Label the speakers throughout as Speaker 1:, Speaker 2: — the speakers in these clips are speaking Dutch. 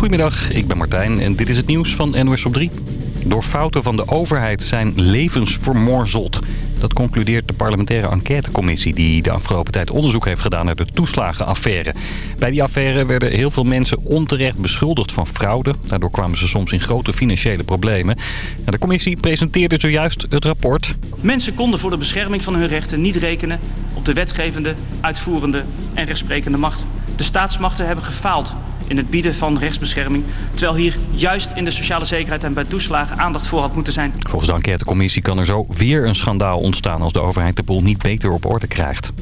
Speaker 1: Goedemiddag, ik ben Martijn en dit is het nieuws van NOS op 3. Door fouten van de overheid zijn levens vermorzeld. Dat concludeert de parlementaire enquêtecommissie... die de afgelopen tijd onderzoek heeft gedaan naar de toeslagenaffaire. Bij die affaire werden heel veel mensen onterecht beschuldigd van fraude. Daardoor kwamen ze soms in grote financiële problemen. De commissie presenteerde zojuist het rapport.
Speaker 2: Mensen konden voor de bescherming van hun rechten niet rekenen... op de wetgevende, uitvoerende en rechtsprekende macht. De staatsmachten hebben gefaald in het bieden van rechtsbescherming. Terwijl hier juist in de sociale zekerheid en bij toeslagen aandacht voor had moeten zijn.
Speaker 1: Volgens de enquêtecommissie kan er zo weer een schandaal ontstaan als de overheid de boel niet beter op orde krijgt.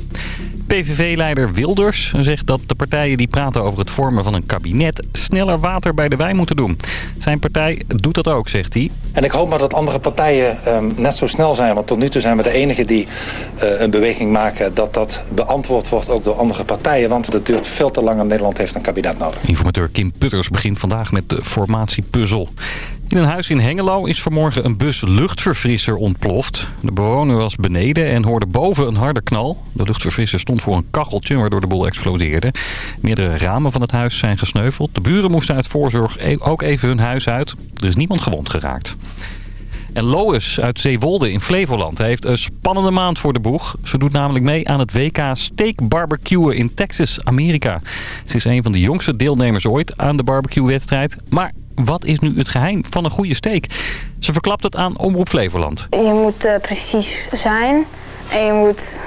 Speaker 1: PVV-leider Wilders zegt dat de partijen die praten over het vormen van een kabinet sneller water bij de wijn moeten doen. Zijn partij doet dat ook, zegt hij.
Speaker 3: En ik hoop maar dat andere partijen um, net zo snel zijn, want tot nu toe zijn we de enige die uh, een beweging maken dat dat beantwoord wordt ook door andere partijen. Want het duurt veel te lang en Nederland heeft een kabinet nodig.
Speaker 1: Informateur Kim Putters begint vandaag met de formatiepuzzel. In een huis in Hengelo is vanmorgen een bus luchtverfrisser ontploft. De bewoner was beneden en hoorde boven een harde knal. De luchtverfrisser stond voor een kacheltje waardoor de boel explodeerde. Meerdere ramen van het huis zijn gesneuveld. De buren moesten uit voorzorg e- ook even hun huis uit. Er is niemand gewond geraakt. En Lois uit Zeewolde in Flevoland heeft een spannende maand voor de boeg. Ze doet namelijk mee aan het WK Steak Barbecuen in Texas, Amerika. Ze is een van de jongste deelnemers ooit aan de barbecue-wedstrijd. Maar wat is nu het geheim van een goede steak? Ze verklapt het aan Omroep Flevoland.
Speaker 4: Je moet uh, precies zijn en je moet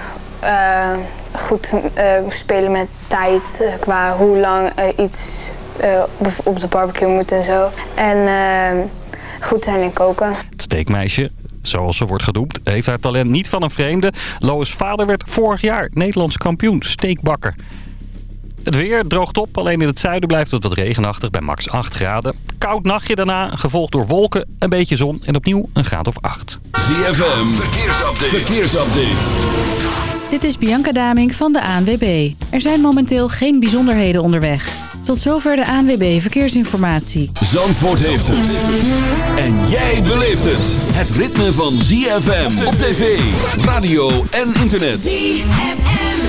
Speaker 4: uh, goed uh, spelen met tijd qua hoe lang iets op de barbecue moet en zo. En goed zijn in koken.
Speaker 1: Het steekmeisje zoals ze wordt genoemd, heeft haar talent niet van een vreemde. Lois vader werd vorig jaar Nederlands kampioen steekbakker. Het weer droogt op, alleen in het zuiden blijft het wat regenachtig bij max 8 graden. Koud nachtje daarna, gevolgd door wolken, een beetje zon en opnieuw een graad of 8.
Speaker 5: ZFM, verkeersupdate. verkeersupdate.
Speaker 6: Dit is Bianca Daming van de ANWB. Er zijn momenteel geen bijzonderheden onderweg. Tot zover de ANWB Verkeersinformatie.
Speaker 5: Zandvoort heeft het. En jij beleeft het. Het ritme van ZFM op tv, radio en internet. ZFM.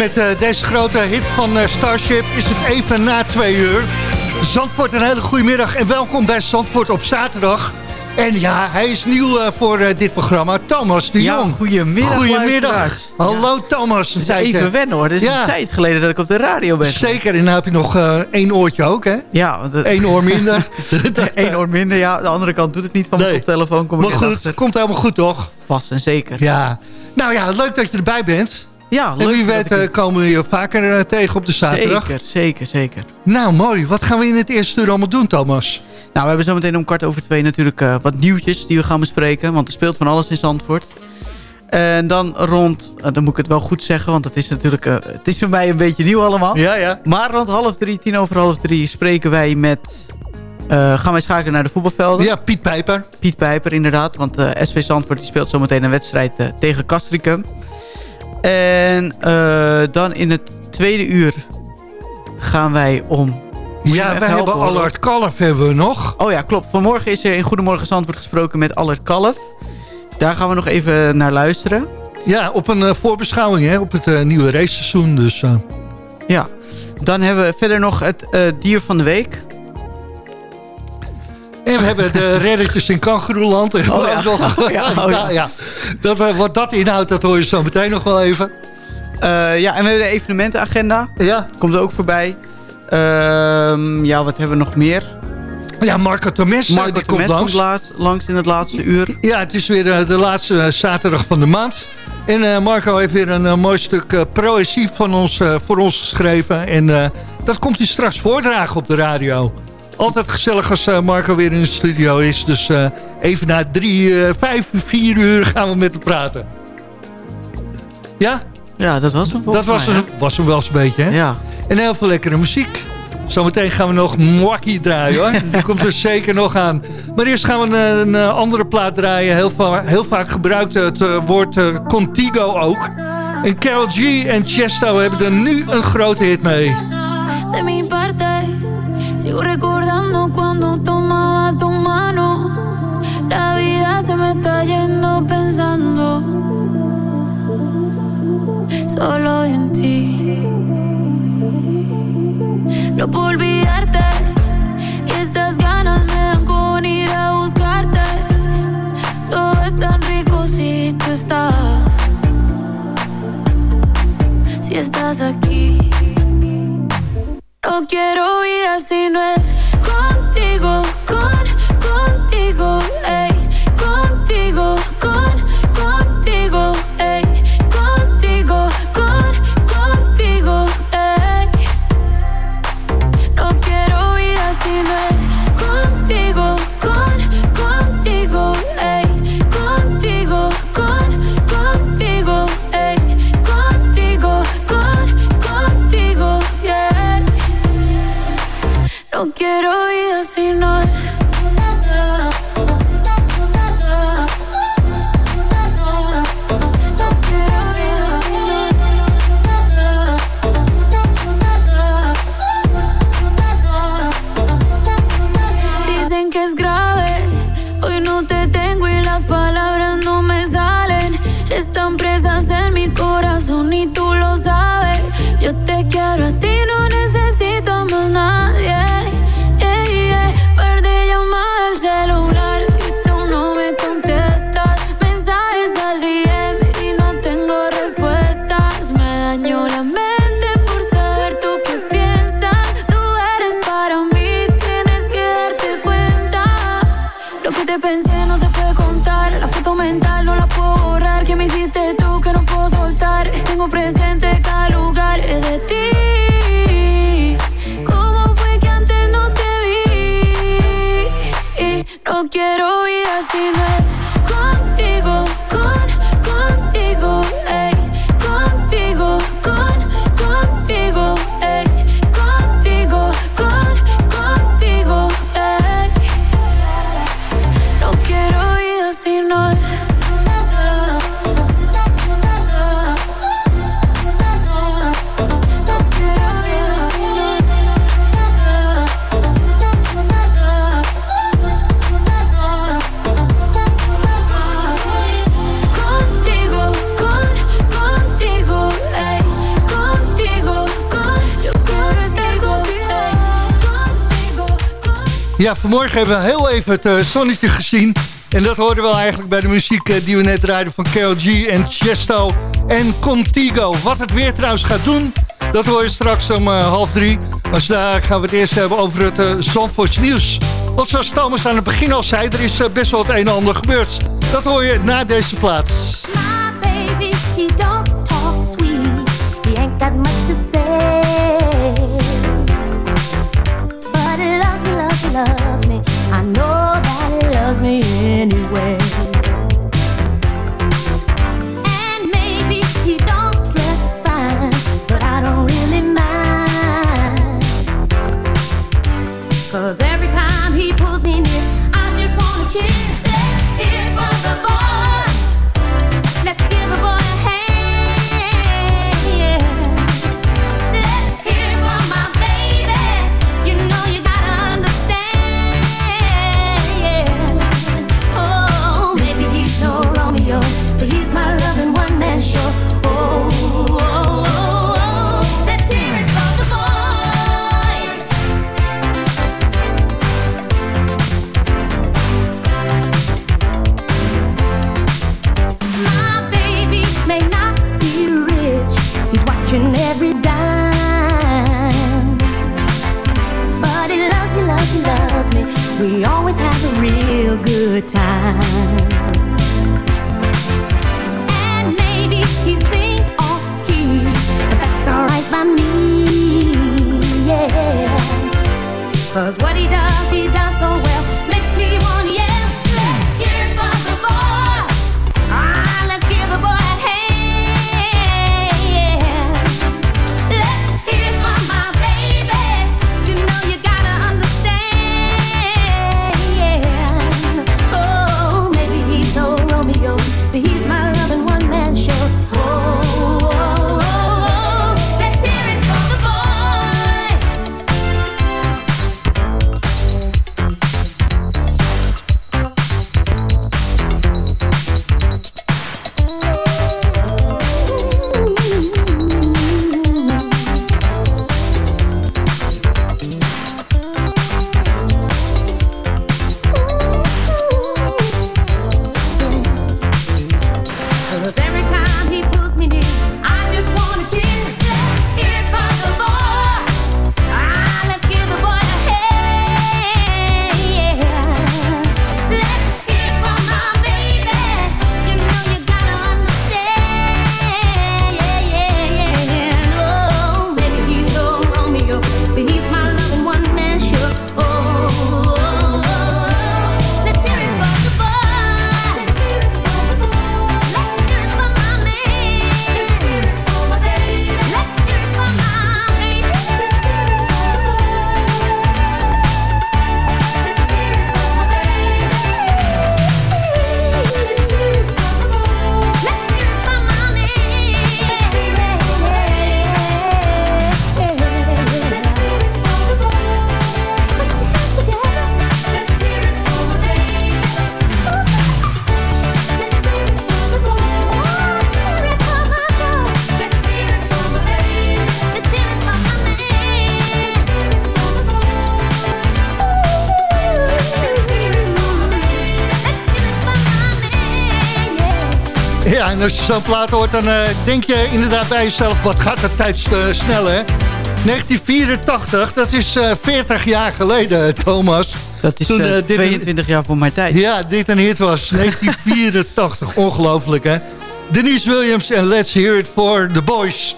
Speaker 7: Met uh, deze grote hit van uh, Starship is het even na twee uur. Zandvoort, een hele goede middag en welkom bij Zandvoort op zaterdag. En ja, hij is nieuw uh, voor dit programma, Thomas de Jong.
Speaker 8: Ja, goedemiddag.
Speaker 7: Goedemiddag. Hallo
Speaker 8: ja.
Speaker 7: Thomas.
Speaker 8: Het is even wennen hoor, het is ja. een tijd geleden dat ik op de radio ben.
Speaker 7: Zeker, en nu heb je nog één oortje ook hè?
Speaker 8: Ja.
Speaker 7: Dat... Eén oor minder.
Speaker 8: Eén oor minder, ja. De andere kant doet het niet van nee. mijn koptelefoon. Kom
Speaker 7: maar goed, het komt helemaal goed toch?
Speaker 8: Vast en zeker.
Speaker 7: Ja. Nou ja, leuk dat je erbij bent.
Speaker 8: Ja, leuk.
Speaker 7: En wie weet ik... komen we je vaker uh, tegen op de zaterdag.
Speaker 8: Zeker, zeker, zeker.
Speaker 7: Nou, mooi. Wat gaan we in het eerste uur allemaal doen, Thomas?
Speaker 8: Nou, we hebben zometeen om kwart over twee natuurlijk uh, wat nieuwtjes die we gaan bespreken. Want er speelt van alles in Zandvoort. En dan rond, uh, dan moet ik het wel goed zeggen, want het is natuurlijk, het is voor mij een beetje nieuw allemaal.
Speaker 7: Ja, ja.
Speaker 8: Maar rond half drie, tien over half drie spreken wij met... gaan wij schakelen naar de voetbalvelden.
Speaker 7: Ja, Piet Pijper.
Speaker 8: Piet Pijper, inderdaad. Want SV Zandvoort die speelt zometeen een wedstrijd tegen Castricum. En uh, dan in het tweede uur gaan wij om...
Speaker 7: Ja, wij hebben Allard Kalf hebben we nog.
Speaker 8: Oh ja, klopt. Vanmorgen is er in Goedemorgen Zandvoort gesproken met Allard Kalf. Daar gaan we nog even naar luisteren.
Speaker 7: Ja, op een uh, voorbeschouwing hè, op het uh, nieuwe raceseizoen. Dus,
Speaker 8: Ja, dan hebben we verder nog het dier van de week.
Speaker 7: En we hebben de reddertjes in Kangeroeland. Oh,
Speaker 8: ja.
Speaker 7: Nog, ja, oh, ja. ja. Dat, wat dat inhoudt, dat hoor je zo meteen nog wel even.
Speaker 8: Uh, ja, en we hebben de evenementenagenda.
Speaker 7: Ja.
Speaker 8: Komt er ook voorbij. Uh, ja, wat hebben we nog meer?
Speaker 7: Ja, Marco Tomes,
Speaker 8: Marco
Speaker 7: die
Speaker 8: Tomes
Speaker 7: komt langs.
Speaker 8: komt laat, langs in het laatste uur.
Speaker 7: Ja, het is weer uh, de laatste zaterdag van de maand. En Marco heeft weer een mooi stuk proëzie van ons, voor ons geschreven. En dat komt hij straks voordragen op de radio. Altijd gezellig als uh, Marco weer in de studio is. Dus uh, even na drie, uh, vijf, vier uur gaan we met hem praten. Ja?
Speaker 8: Ja, dat was hem
Speaker 7: Dat was,
Speaker 8: mij,
Speaker 7: hem, was hem wel eens een beetje, hè?
Speaker 8: Ja.
Speaker 7: En heel veel lekkere muziek. Zometeen gaan we nog Mwakkie draaien, hoor. Die komt er zeker nog aan. Maar eerst gaan we een, een andere plaat draaien. Heel, va heel vaak gebruikt het woord Contigo ook. En Carol G en Chesto hebben er nu een grote hit mee.
Speaker 9: De Sigo recordando cuando tomaba tu mano. La vida se me está yendo pensando solo en ti. No puedo olvidarte
Speaker 7: Ja, vanmorgen hebben we heel even het eh, zonnetje gezien. En dat hoorden we eigenlijk bij de muziek eh, die we net draaiden van Carol G en Chesto en Contigo. Wat het weer trouwens gaat doen, dat hoor je straks om eh, half drie. Maar daar gaan we het eerst hebben over het uh, nieuws. Want zoals Thomas aan het begin al zei, er is best wel het een en ander gebeurd. Dat hoor je na deze plaats.
Speaker 10: Me
Speaker 7: en als je zo'n plaat hoort, dan eh, denk je inderdaad bij jezelf... wat gaat de tijd eh, snel, hè? 1984, dat is eh 40 jaar geleden, Thomas.
Speaker 8: Dat is
Speaker 7: Toen,
Speaker 8: eh,
Speaker 7: eh, dit-
Speaker 8: 22 jaar voor mijn tijd.
Speaker 7: Ja, dit een hit was. 1984, ongelooflijk, hè? Denise Williams en Let's Hear It For The Boys.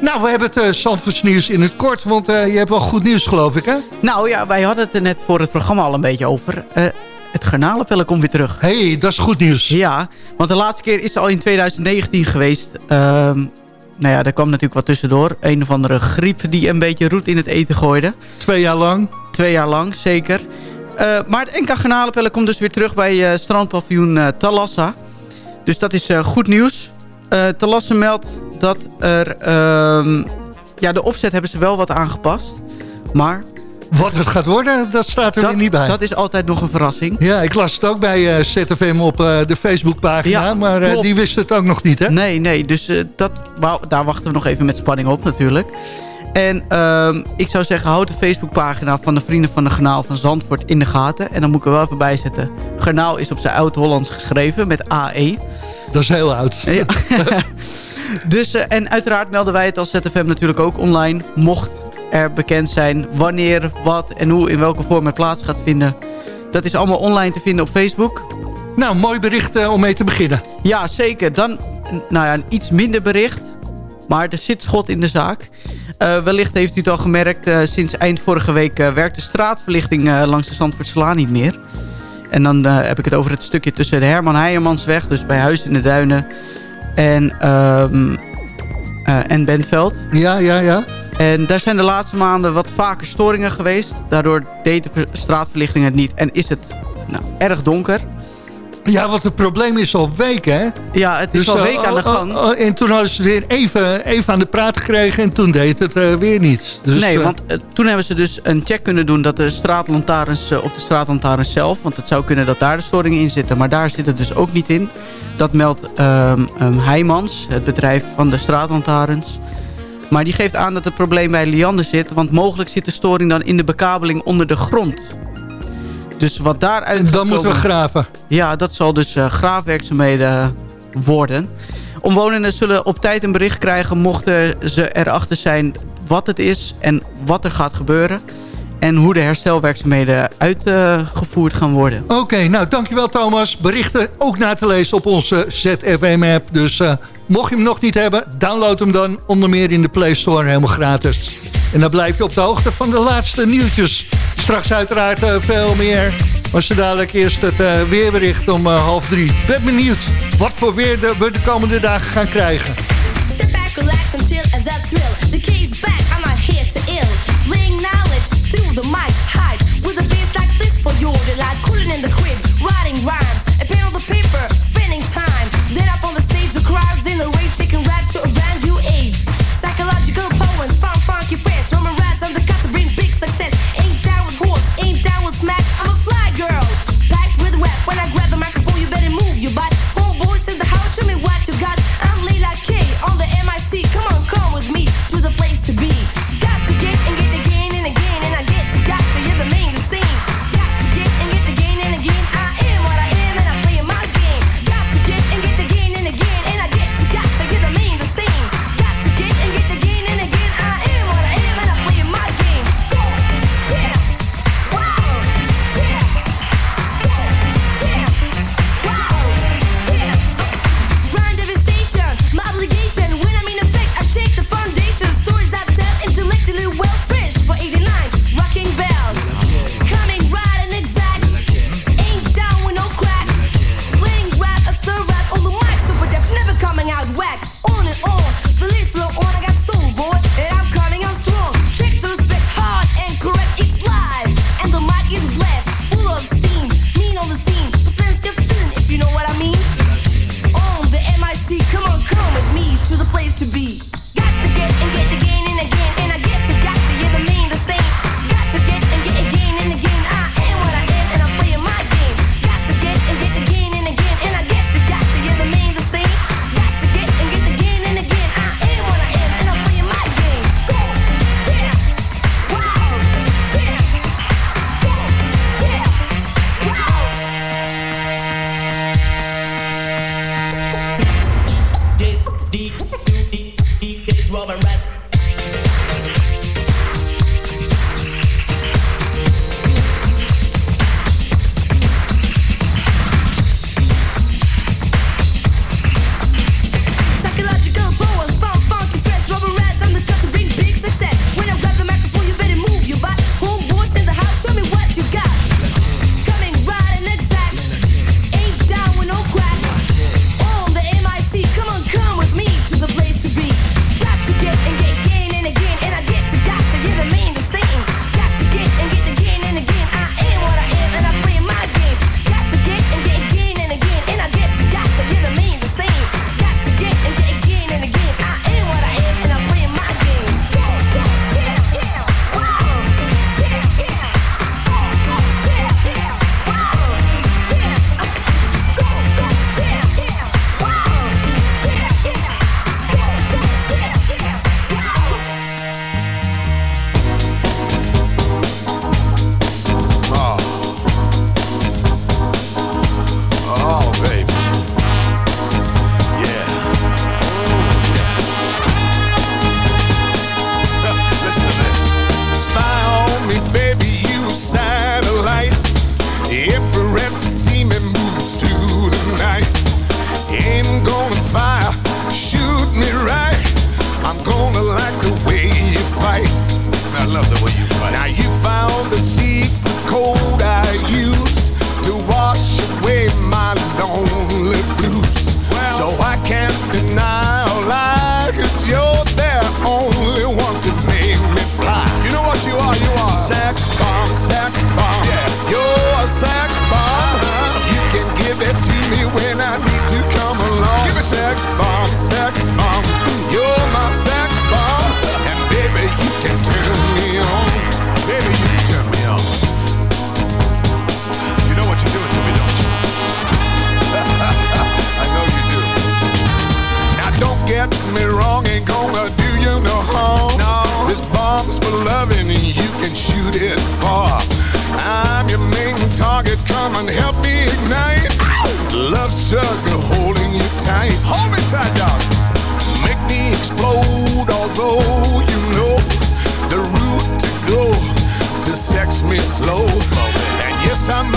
Speaker 7: Nou, we hebben het uh, Zandvoorts nieuws in het kort, want je hebt wel goed nieuws, geloof ik, hè?
Speaker 8: Nou ja, wij hadden het er net voor het programma al een beetje over. Het garnalenpellen komt weer terug.
Speaker 7: Hé, hey, dat is goed nieuws.
Speaker 8: Ja, want de laatste keer is het al in 2019 geweest. Ehm, nou ja, daar kwam natuurlijk wat tussendoor. Een of andere griep die een beetje roet in het eten gooide.
Speaker 7: Twee jaar lang.
Speaker 8: Twee jaar lang, zeker. Eh, maar het NK garnalenpellen komt dus weer terug bij eh strandpaviljoen eh, Talassa. Dus dat is goed nieuws. Talassa meldt dat er... ehm, ja, de opzet hebben ze wel wat aangepast. Maar
Speaker 7: Wat het gaat worden, dat staat er
Speaker 8: dat,
Speaker 7: weer niet bij.
Speaker 8: dat is altijd nog een verrassing.
Speaker 7: Ja, ik las het ook bij eh, ZFM op eh, de Facebookpagina,
Speaker 8: Ja,
Speaker 7: maar eh, die wist het ook nog niet, hè?
Speaker 8: Nee, nee. Dus dat, wou- daar wachten we nog even met spanning op natuurlijk. En ehm, ik zou zeggen, houd de Facebookpagina van de Vrienden van de Garnaal van Zandvoort in de gaten. En dan moet ik er wel even bij zetten. Garnaal is op zijn oud-Hollands geschreven met AE.
Speaker 7: Dat is heel oud.
Speaker 8: Ja. dus, en uiteraard melden wij het als ZFM natuurlijk ook online. Mocht er bekend zijn wanneer, wat en hoe, in welke vorm het plaats gaat vinden. Dat is allemaal online te vinden op Facebook.
Speaker 7: Nou, mooi bericht eh, om mee te beginnen.
Speaker 8: Ja, zeker. Dan nou ja, een iets minder bericht. Maar er zit schot in de zaak. Eh, wellicht heeft u het al gemerkt. eh, sinds eind vorige week werkt de straatverlichting langs de Zandvoortslaan niet meer. En dan heb ik het over het stukje tussen de Herman Heijermansweg. Dus bij Huis in de Duinen. En, ehm eh, en Bentveld.
Speaker 7: Ja, ja, ja.
Speaker 8: En daar zijn de laatste maanden wat vaker storingen geweest. Daardoor deed de ver- straatverlichting het niet. En is het nou, erg donker.
Speaker 7: Ja, want het probleem is al weken, hè?
Speaker 8: Ja, het is al
Speaker 7: eh,
Speaker 8: weken aan de
Speaker 7: oh,
Speaker 8: gang.
Speaker 7: oh, en toen hadden ze weer even, even aan de praat gekregen en toen deed het eh, weer niets. Dus,
Speaker 8: nee,
Speaker 7: eh,
Speaker 8: want eh, toen hebben ze dus een check kunnen doen... dat de straatlantaarns eh, op de straatlantaarns zelf... want het zou kunnen dat daar de storingen in zitten... maar daar zit het dus ook niet in. Dat meldt ehm, Heijmans, het bedrijf van de straatlantaarns. Maar die geeft aan dat het probleem bij Liander zit... want mogelijk zit de storing dan in de bekabeling onder de grond. Dus wat daaruit
Speaker 7: en dan moeten we graven.
Speaker 8: Ja, dat zal dus eh, graafwerkzaamheden worden. Omwonenden zullen op tijd een bericht krijgen... mochten ze erachter zijn wat het is en wat er gaat gebeuren... en hoe de herstelwerkzaamheden uitgevoerd gaan worden.
Speaker 7: Oké, nou dankjewel Thomas. Berichten ook na te lezen op onze ZFM-app. Dus eh, mocht je hem nog niet hebben, download hem dan onder meer in de Play Store helemaal gratis. En dan blijf je op de hoogte van de laatste nieuwtjes. Straks uiteraard eh, veel meer. Maar zo dadelijk eerst het eh, weerbericht om eh, half drie. Ben benieuwd wat voor weer we de komende dagen gaan krijgen.
Speaker 11: Step back, relax and chill as I thrill. The key's back, I'm not here to ill. Laying knowledge through the mic, hide with a bass like this for your delight. Cooling in the crib, writing rhymes, a pen on the paper, the crowds in the rage, shaking rap to a brand new age. Yo. on,
Speaker 12: help me ignite. Love stuck holding you tight. Hold me tight, dog. Make me explode, although you know the route to go to sex me slow and yes,
Speaker 13: I'm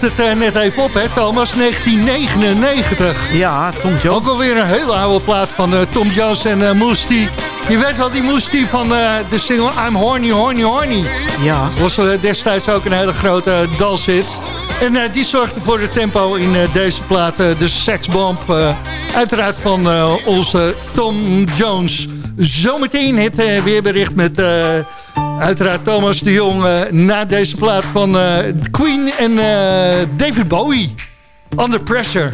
Speaker 13: het eh, net even op, hè, Thomas. 1999.
Speaker 8: Ja, Tom Jones.
Speaker 13: Ook alweer een hele oude plaat van eh, Tom Jones en uh, Moestie. Je weet wel, die Moestie van de single I'm Horny, Horny, Horny.
Speaker 8: Ja.
Speaker 13: Was destijds ook een hele grote dalshit. En die zorgde voor de tempo in deze plaat, uh, de seksbomb. uiteraard van onze Tom Jones. Zometeen het weerbericht met Uiteraard Thomas de Jong eh, na deze plaat van eh, Queen en eh, David Bowie. Under Pressure.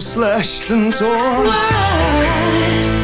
Speaker 12: Slashed and torn.
Speaker 14: Why?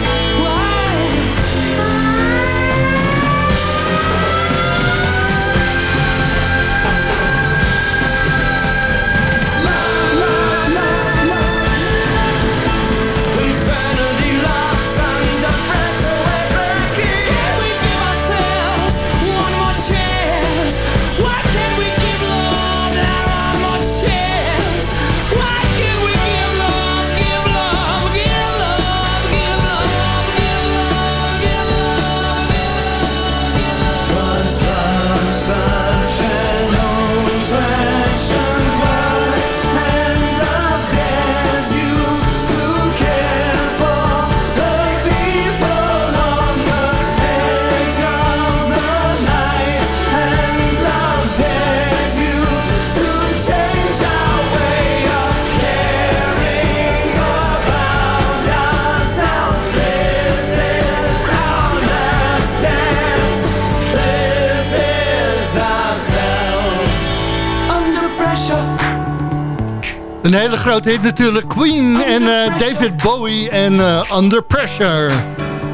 Speaker 7: Hele grote hit natuurlijk. Queen en eh, David Bowie en eh, Under Pressure.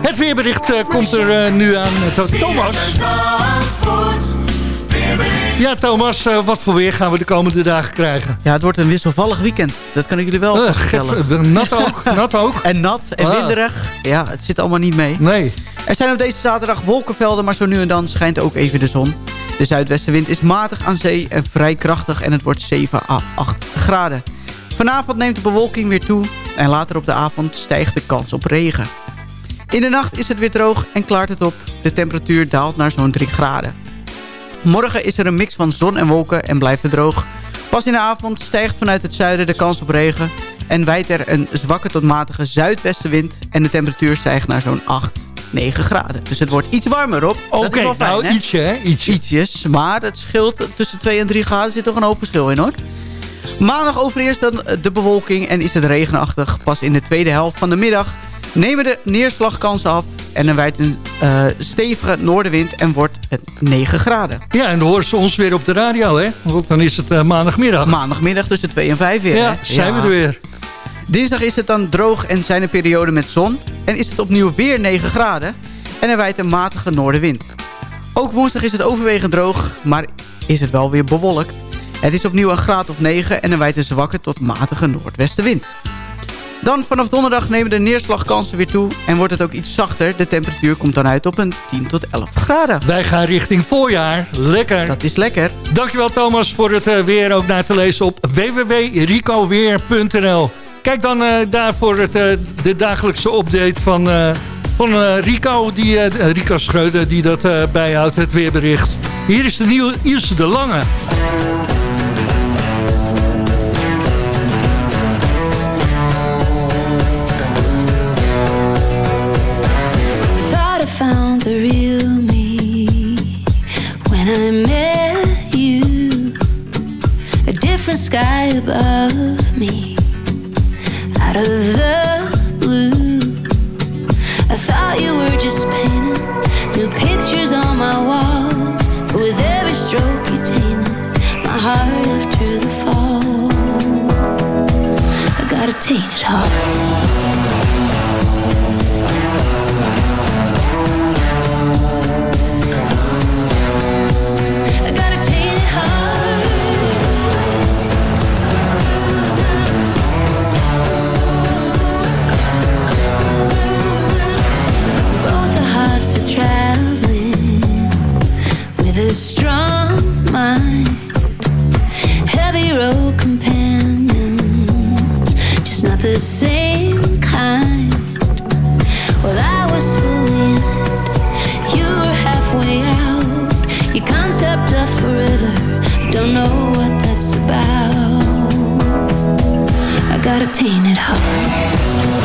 Speaker 7: Het weerbericht eh, komt er nu aan. Thomas. Ja, Thomas, wat voor weer gaan we de komende dagen krijgen?
Speaker 8: Ja, het wordt een wisselvallig weekend. Dat kan ik jullie wel
Speaker 7: Eh,
Speaker 8: vertellen.
Speaker 7: nat ook, nat ook.
Speaker 8: En nat en
Speaker 7: Ah.
Speaker 8: winderig. Ja, het zit allemaal niet mee.
Speaker 7: Nee.
Speaker 8: Er zijn op deze zaterdag wolkenvelden, maar zo nu en dan schijnt ook even de zon. De zuidwestenwind is matig aan zee en vrij krachtig en het wordt 7 à 8 graden. Vanavond neemt de bewolking weer toe en later op de avond stijgt de kans op regen. In de nacht is het weer droog en klaart het op. De temperatuur daalt naar zo'n 3 graden. Morgen is er een mix van zon en wolken en blijft het droog. Pas in de avond stijgt vanuit het zuiden de kans op regen... en wijdt er een zwakke tot matige zuidwestenwind... en de temperatuur stijgt naar zo'n 8, 9 graden. Dus het wordt iets warmer op.
Speaker 7: Oké,
Speaker 8: fijn,
Speaker 7: nou
Speaker 8: hè?
Speaker 7: ietsje hè, ietsje.
Speaker 8: Ietsjes, maar het scheelt tussen 2 en 3 graden zit toch een hoop verschil in hoor. Maandag overeerst dan de bewolking en is het regenachtig. Pas in de tweede helft van de middag nemen de neerslagkansen af... en er wijdt een eh, stevige noordenwind en wordt het 9 graden.
Speaker 7: Ja, en dan horen ze ons weer op de radio, hè? Want dan is het eh, maandagmiddag.
Speaker 8: Maandagmiddag tussen 2 en 5 weer.
Speaker 7: Ja,
Speaker 8: hè?
Speaker 7: zijn we er weer.
Speaker 8: Dinsdag is het dan droog en zijn er perioden met zon. En is het opnieuw weer 9 graden. En er wijdt een matige noordenwind. Ook woensdag is het overwegend droog, maar is het wel weer bewolkt. Het is opnieuw een graad of 9 en er wijdt een zwakke tot matige noordwestenwind. Dan vanaf donderdag nemen de neerslagkansen weer toe en wordt het ook iets zachter. De temperatuur komt dan uit op een 10 tot 11 graden.
Speaker 7: Wij gaan richting voorjaar. Lekker.
Speaker 8: Dat is lekker.
Speaker 7: Dankjewel Thomas voor het eh, weer ook naar te lezen op www.ricoweer.nl. Kijk dan eh, daar voor het, eh, de dagelijkse update van, eh, van eh, Rico, die, eh, Rico Schreuder die dat eh, bijhoudt, het weerbericht. Hier is de nieuwe Ilse de Lange.
Speaker 15: Above me, out of the blue. I thought you were just painting new pictures on my walls, but with every stroke you tainted my heart after the fall. I got a tainted heart. Don't know what that's about. I got a tainted heart.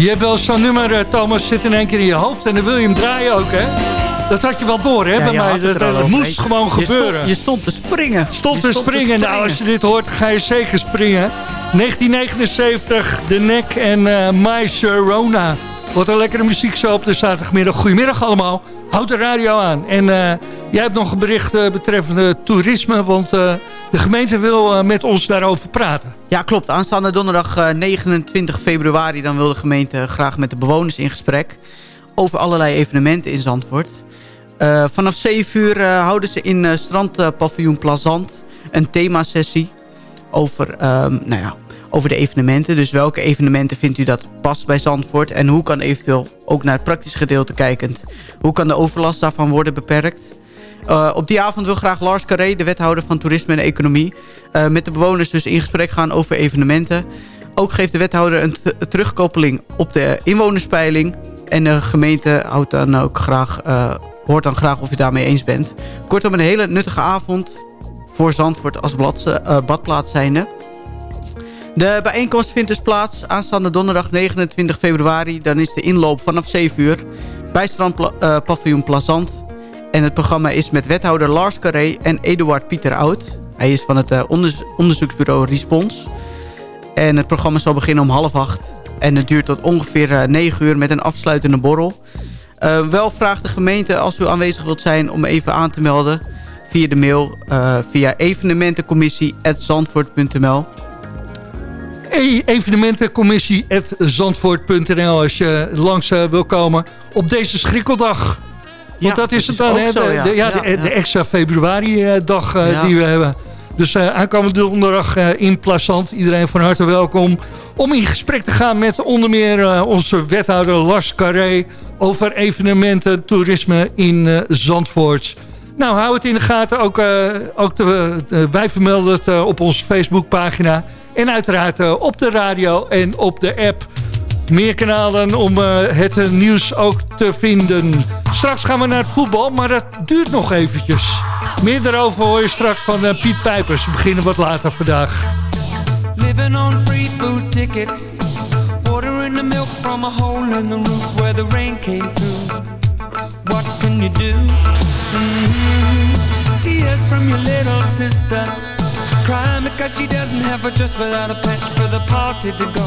Speaker 7: Je hebt wel zo'n nummer, eh, Thomas, zit in één keer in je hoofd en dan wil je hem draaien ook, hè? Dat had je wel door, hè,
Speaker 8: Ja,
Speaker 7: bij mij. Dat, dat moest gewoon
Speaker 8: Je stond-
Speaker 7: gebeuren.
Speaker 8: je stond te springen.
Speaker 7: Stond
Speaker 8: Je
Speaker 7: te springen. Nou, als je dit hoort, ga je zeker springen. 1979, The Neck en eh My Sharona. Wat een lekkere muziek zo op de zaterdagmiddag. Goedemiddag allemaal. Houd de radio aan. En eh, jij hebt nog een bericht eh, betreffende toerisme, want eh, de gemeente wil eh, met ons daarover praten.
Speaker 8: Ja, klopt. Aanstaande donderdag eh, 29 februari... dan wil de gemeente graag met de bewoners in gesprek... over allerlei evenementen in Zandvoort. Vanaf 7 uur houden ze in eh, strandpaviljoen Plazant... een themasessie over, ehm, nou ja, over de evenementen. Dus welke evenementen vindt u dat past bij Zandvoort... en hoe kan eventueel ook naar het praktische gedeelte kijkend... hoe kan de overlast daarvan worden beperkt... Uh, op die avond wil graag Lars Carré, de wethouder van Toerisme en Economie... Uh, met de bewoners dus in gesprek gaan over evenementen. Ook geeft de wethouder een terugkoppeling op de inwonerspeiling. En de gemeente houdt dan ook graag, uh, hoort dan graag of je daarmee eens bent. Kortom, een hele nuttige avond voor Zandvoort als blad, badplaats zijnde. De bijeenkomst vindt dus plaats aanstaande donderdag 29 februari. Dan is de inloop vanaf 7 uur bij strandpaviljoen Plazant... En het programma is met wethouder Lars Carré en Eduard Pieter Oud. Hij is van het uh, onders onderzoeksbureau Respons. En het programma zal beginnen om half acht. En het duurt tot ongeveer uh, 9 uur met een afsluitende borrel. Uh, wel vraagt de gemeente als u aanwezig wilt zijn om even aan te melden... via de mail via evenementencommissie.zandvoort.nl
Speaker 7: Hey, evenementencommissie.zandvoort.nl als je langs uh, wil komen op deze schrikkeldag. Want
Speaker 8: ja,
Speaker 7: dat is het dan, hè? de,
Speaker 8: ja.
Speaker 7: de, extra februari-dag
Speaker 8: Ja.
Speaker 7: die we hebben. Dus uh, aankomende donderdag uh, in Plazant. Iedereen van harte welkom om in gesprek te gaan met onder meer uh, onze wethouder Lars Carré... over evenementen, toerisme in Zandvoort. Nou, hou het in de gaten. Ook, ook de, wij vermelden het op onze Facebookpagina. En uiteraard op de radio en op de app. Meer kanalen om het nieuws ook te vinden. Straks gaan we naar het voetbal, maar dat duurt nog eventjes. Meer daarover hoor je straks van uh, Piet Pijpers. We beginnen wat later vandaag.
Speaker 14: Living on free food tickets. Water in the milk from a hole in the roof where the rain came through. What can you do? Mhm. Tears from your little sister. Crying because she doesn't have a dress without a patch for the party to go.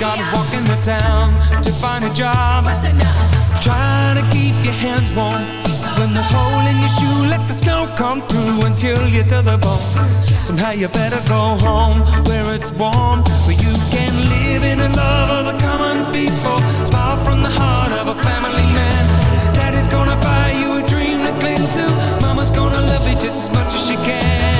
Speaker 14: gotta walk in the town to find a job. Trying to keep your hands warm. When the hole in your shoe let the snow come through until you're to the bone. Somehow you better go home where it's warm Where you can live in the love of the common people. Smile from the heart of a family man. Daddy's gonna buy you a dream to cling to. Mama's gonna love you just as much as she can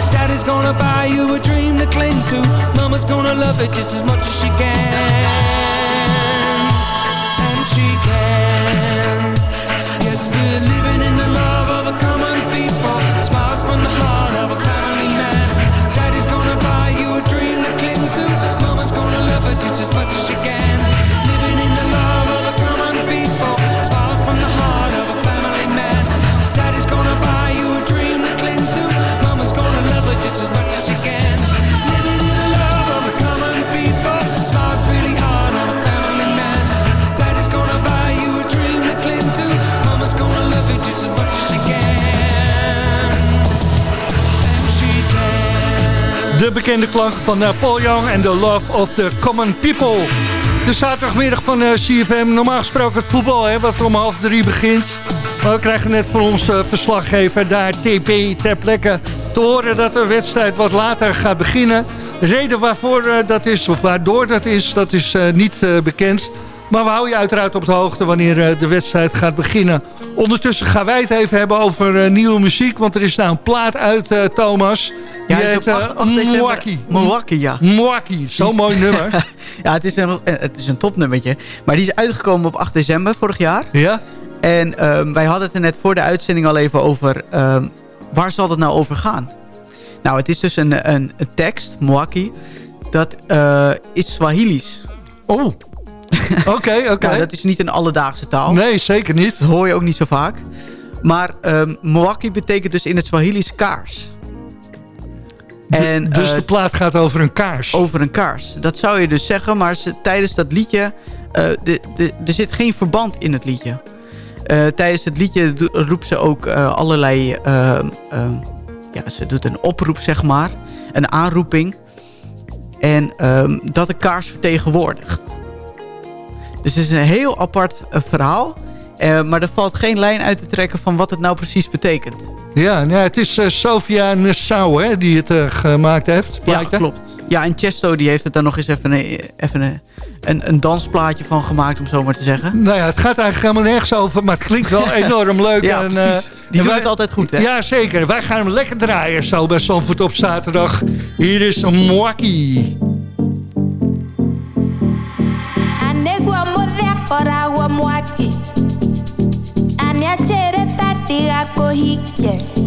Speaker 14: Daddy's gonna buy you a dream to cling to. Mama's gonna love it just as much as she can. And she can
Speaker 7: bekende klanken van eh, Paul Young en The Love of the Common People. De zaterdagmiddag van eh, CFM, normaal gesproken het voetbal, hè, wat om half drie begint. Maar we krijgen net van onze verslaggever daar TP ter plekke te horen dat de wedstrijd wat later gaat beginnen. De reden waarvoor eh, dat is, of waardoor dat is, dat is eh, niet eh, bekend. Maar we houden je uiteraard op de hoogte wanneer eh, de wedstrijd gaat beginnen. Ondertussen gaan wij het even hebben over eh, nieuwe muziek. Want er is nou een plaat uit, eh, Thomas. Die
Speaker 8: Ja, is
Speaker 7: heet uh,
Speaker 8: ja.
Speaker 7: Mwaki, zo'n mooi nummer.
Speaker 8: ja, het is, een, het is een topnummertje. Maar die is uitgekomen op 8 december vorig jaar.
Speaker 7: Ja?
Speaker 8: En ehm, wij hadden het er net voor de uitzending al even over... ehm, waar zal het nou over gaan? Nou, het is dus een, een, een tekst, Mwaki. Dat is Swahili's.
Speaker 7: Oh, oké, oké.
Speaker 8: Nou, dat is niet een alledaagse taal.
Speaker 7: Nee, zeker niet.
Speaker 8: Dat hoor je ook niet zo vaak. Maar um, Mwaki betekent dus in het Swahili's kaars. En,
Speaker 7: dus
Speaker 8: eh,
Speaker 7: de plaat gaat over een kaars.
Speaker 8: over een kaars. Dat zou je dus zeggen, maar ze, tijdens dat liedje... eh, de, de, er zit geen verband in het liedje. Eh, tijdens het liedje roept ze ook allerlei... eh, eh, ja, ze doet een oproep, zeg maar. Een aanroeping. En ehm, dat de kaars vertegenwoordigt. Dus het is een heel apart eh, verhaal. Eh, maar er valt geen lijn uit te trekken van wat het nou precies betekent.
Speaker 7: Ja, nou, het is eh, Sofia Nassau hè, die het gemaakt heeft.
Speaker 8: Ja,
Speaker 7: blijkt, hè?
Speaker 8: klopt. Ja, en Chesto die heeft er dan nog eens even, een, even een, een, een dansplaatje van gemaakt, om zo maar te zeggen.
Speaker 7: Nou ja, het gaat eigenlijk helemaal nergens over, maar het klinkt wel enorm leuk.
Speaker 8: Ja,
Speaker 7: en,
Speaker 8: precies. Die
Speaker 7: en
Speaker 8: doen het altijd goed, hè?
Speaker 7: Ja, zeker. Wij gaan hem lekker draaien zo bij Zandvoort op zaterdag. Hier is Mwaki.
Speaker 16: for he, yeah.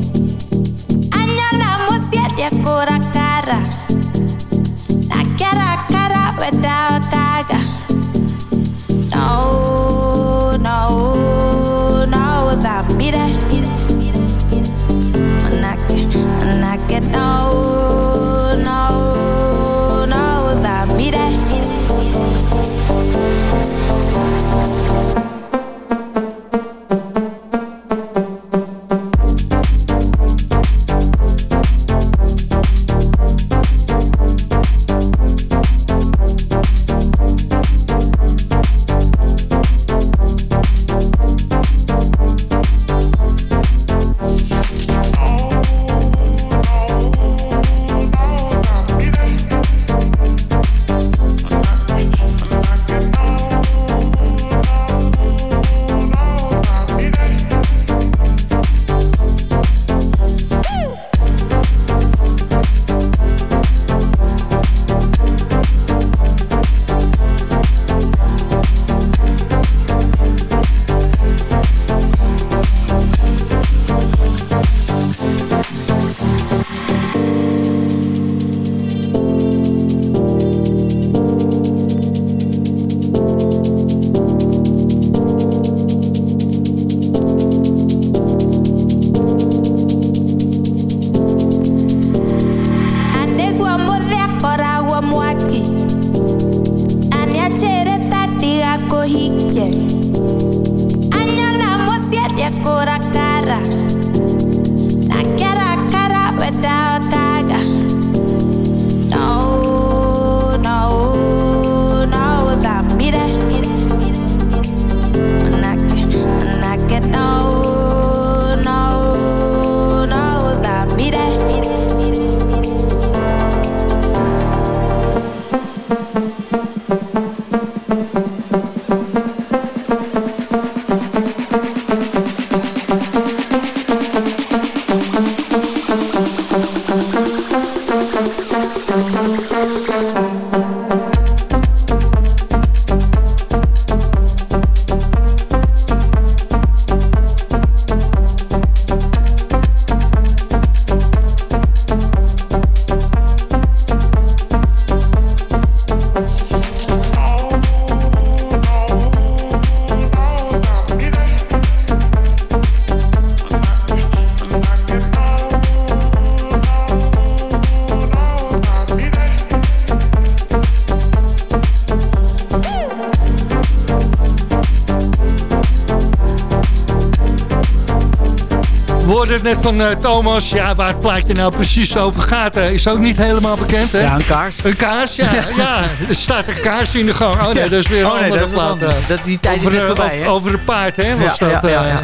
Speaker 16: Van eh, Thomas. Ja, waar het plaatje nou precies over gaat, eh, is ook niet helemaal bekend. Hè?
Speaker 8: Ja, een kaars.
Speaker 16: Een kaars, ja. ja. Er staat een kaars in de gang. Oh nee, dat is weer een
Speaker 8: Oh, nee,
Speaker 16: andere plaat. eh.
Speaker 8: Dat- die tijd is net
Speaker 16: eh,
Speaker 8: voorbij,
Speaker 16: over-
Speaker 8: hè?
Speaker 16: Over een paard, hè? Was
Speaker 8: Ja,
Speaker 16: dat,
Speaker 8: ja, ja.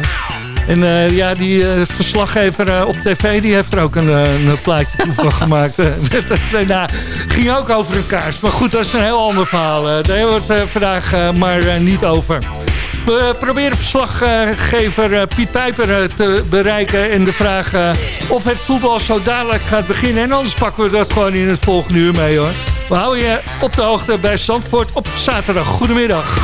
Speaker 16: En ja, die verslaggever op tv, die heeft er ook een, een plaatje toe van gemaakt. Nou, ging ook over een kaars. Maar goed, dat is een heel ander verhaal. Daar hebben we het vandaag maar niet over. We proberen verslaggever eh, Piet Pijper eh, te bereiken... en de vraag eh, of het voetbal zo dadelijk gaat beginnen. En anders pakken we dat gewoon in het volgende uur mee, hoor. We houden je op de hoogte bij Zandvoort op zaterdag. Goedemiddag.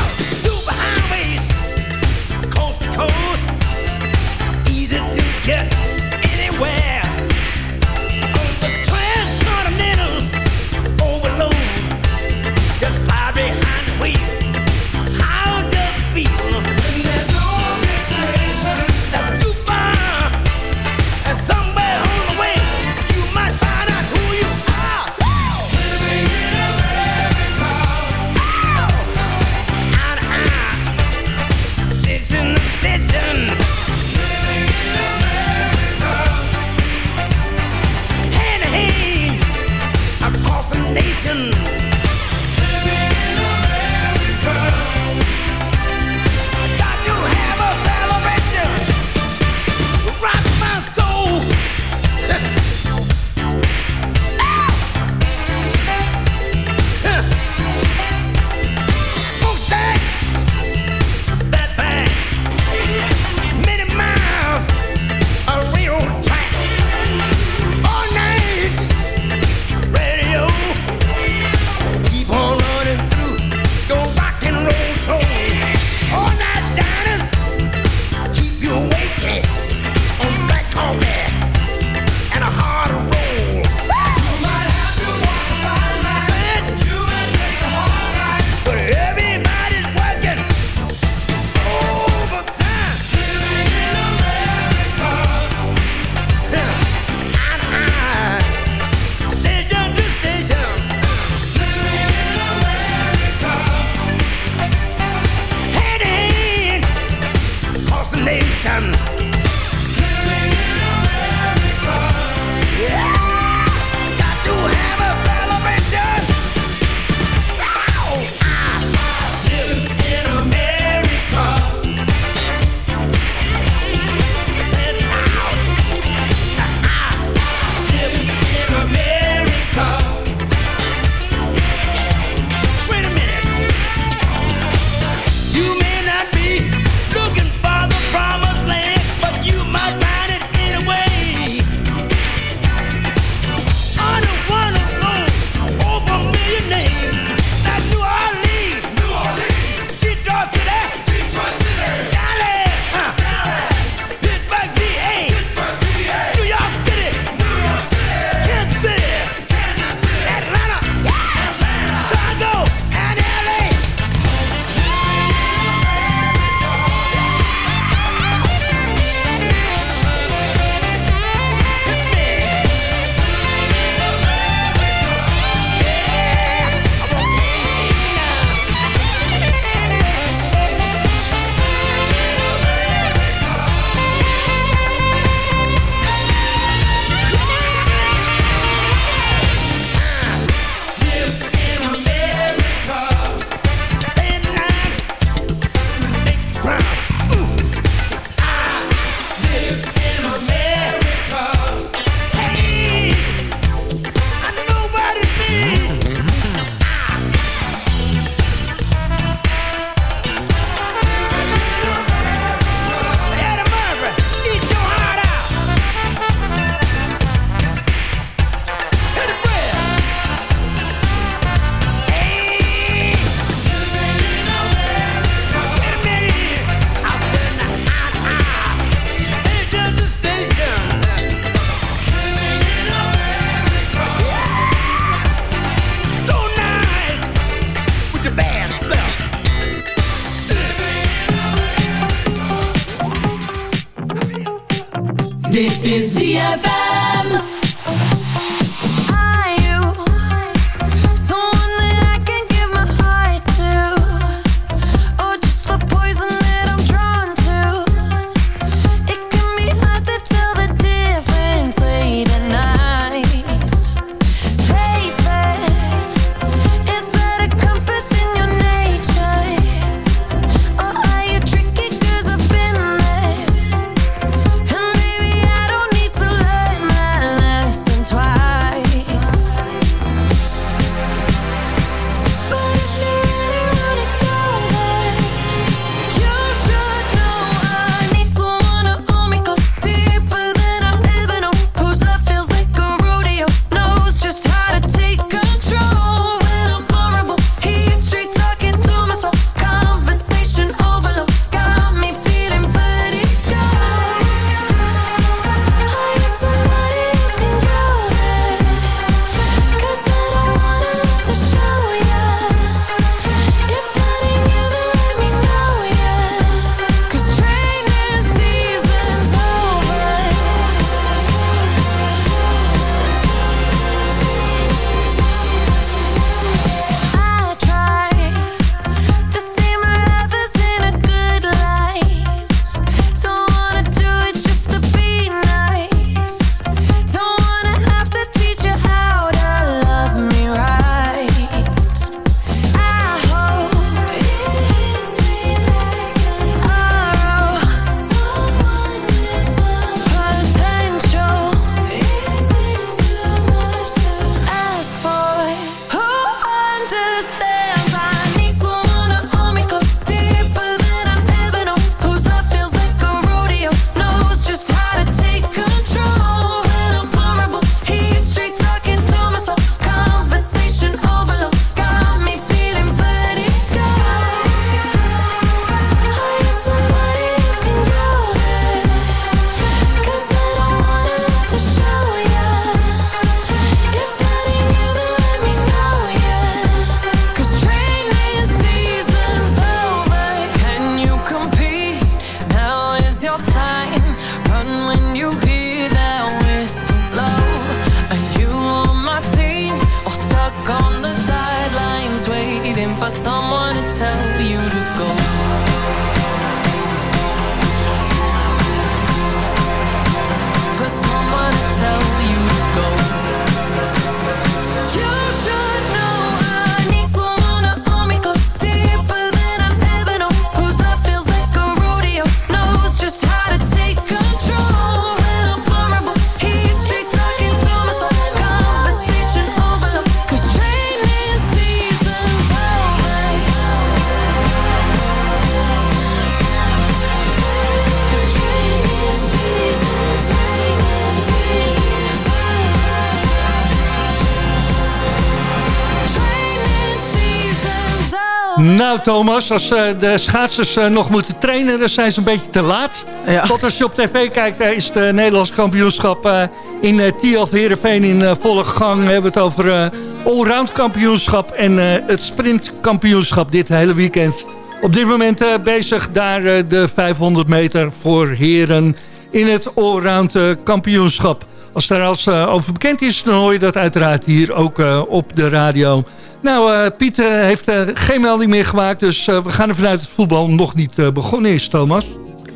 Speaker 7: Thomas, als uh, de schaatsers uh, nog moeten trainen, dan zijn ze een beetje te laat. Ja. Tot als je op tv kijkt, is het Nederlands kampioenschap in uh, Tialf Heerenveen in volle gang. We hebben het over allround kampioenschap en het sprintkampioenschap dit hele weekend. Op dit moment bezig daar de 500 meter voor heren in het allround kampioenschap. Als daar als over bekend is, dan hoor je dat uiteraard hier ook op de radio. Nou, uh, Piet heeft geen melding meer gemaakt. Dus we gaan ervan uit dat het voetbal nog niet begonnen is, Thomas.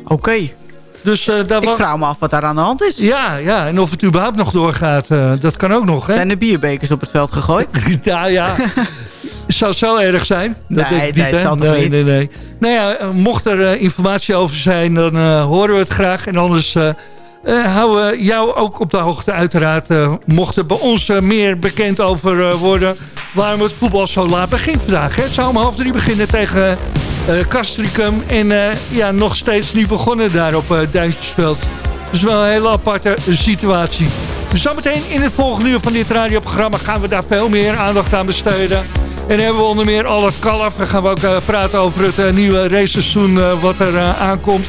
Speaker 8: Oké. Okay. Dus, Ik vraag me af wat daar aan de hand is.
Speaker 7: Ja, ja en of het überhaupt nog doorgaat, dat kan ook nog. Hè?
Speaker 8: Zijn er bierbekers op het veld gegooid?
Speaker 7: nou ja, het zou zo erg zijn.
Speaker 8: Dat nee, nee, het zal nee, niet.
Speaker 7: Nee, nee. Nou ja, mocht er informatie over zijn, dan horen we het graag. En anders uh, houden we jou ook op de hoogte uiteraard. Uh, mocht er bij ons uh, meer bekend over worden... waarom het voetbal zo laat begint vandaag. Hè? Het zou om half drie beginnen tegen Castricum. En ja, nog steeds niet begonnen daar op uh, Duintjesveld. Dus wel een hele aparte situatie. Zometeen in het volgende uur van dit radioprogramma... gaan we daar veel meer aandacht aan besteden. En hebben we onder meer alle kalf. Dan gaan we ook praten over het nieuwe raceseizoen wat er aankomt.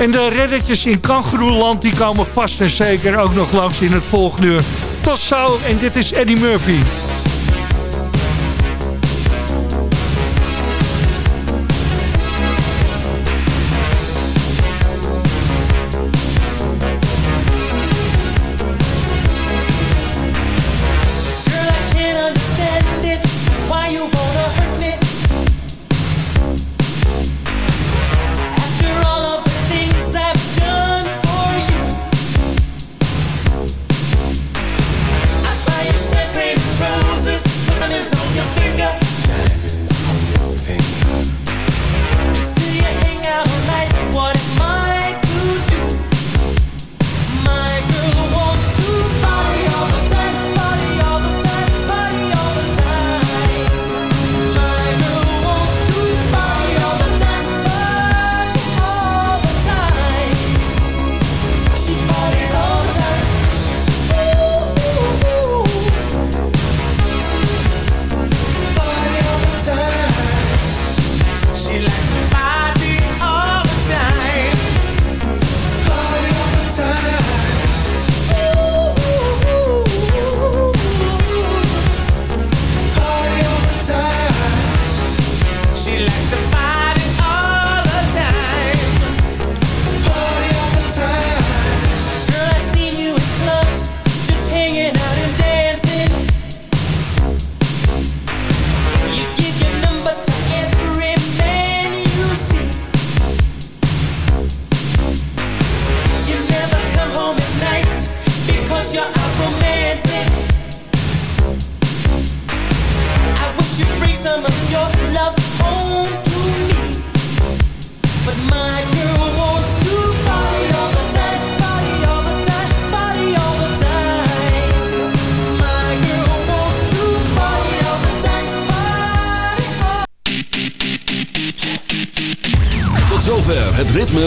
Speaker 7: En de reddetjes in Kangeroeland die komen vast en zeker ook nog langs in het volgende uur. Tot zo en dit is Eddie Murphy.